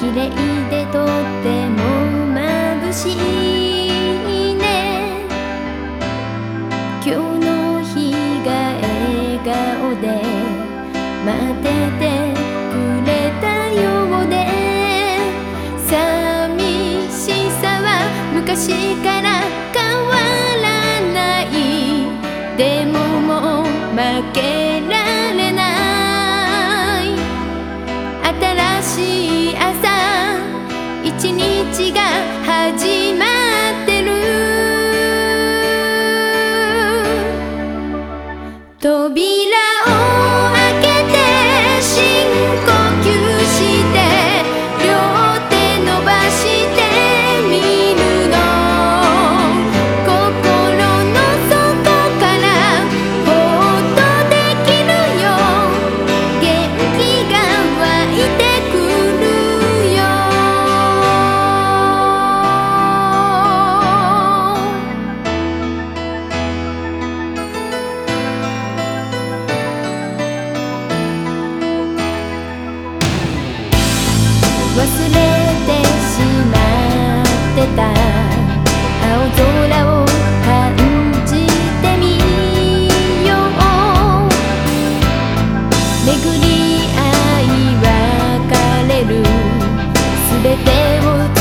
綺麗でとっても眩しいね。今日の日が笑顔で待っててくれたようで。寂しさは昔から変わらない。でももう負け for the